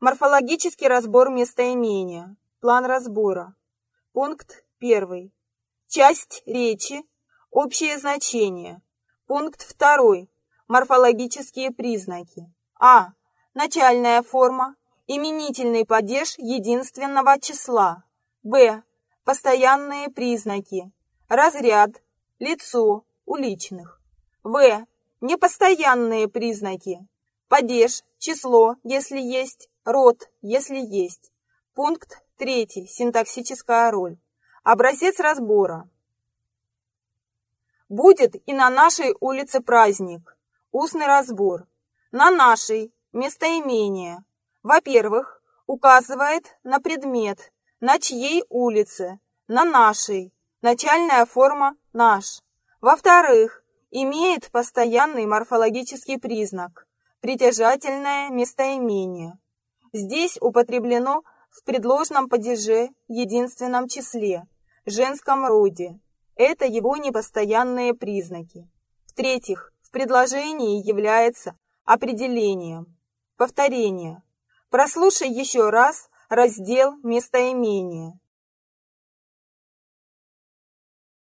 Морфологический разбор местоимения. План разбора. Пункт 1. Часть речи. Общее значение. Пункт 2. Морфологические признаки. А. Начальная форма. Именительный падеж единственного числа. Б. Постоянные признаки. Разряд. Лицо. Уличных. В. Непостоянные признаки. Падеж. Число, если есть. Род, если есть. Пункт 3. Синтаксическая роль. Образец разбора. Будет и на нашей улице праздник. Устный разбор. На нашей местоимение. Во-первых, указывает на предмет, на чьей улице, на нашей. Начальная форма «наш». Во-вторых, имеет постоянный морфологический признак – притяжательное местоимение. Здесь употреблено в предложном падеже единственном числе, женском роде. Это его непостоянные признаки. В-третьих, в предложении является определением. Повторение. Прослушай еще раз раздел местоимения.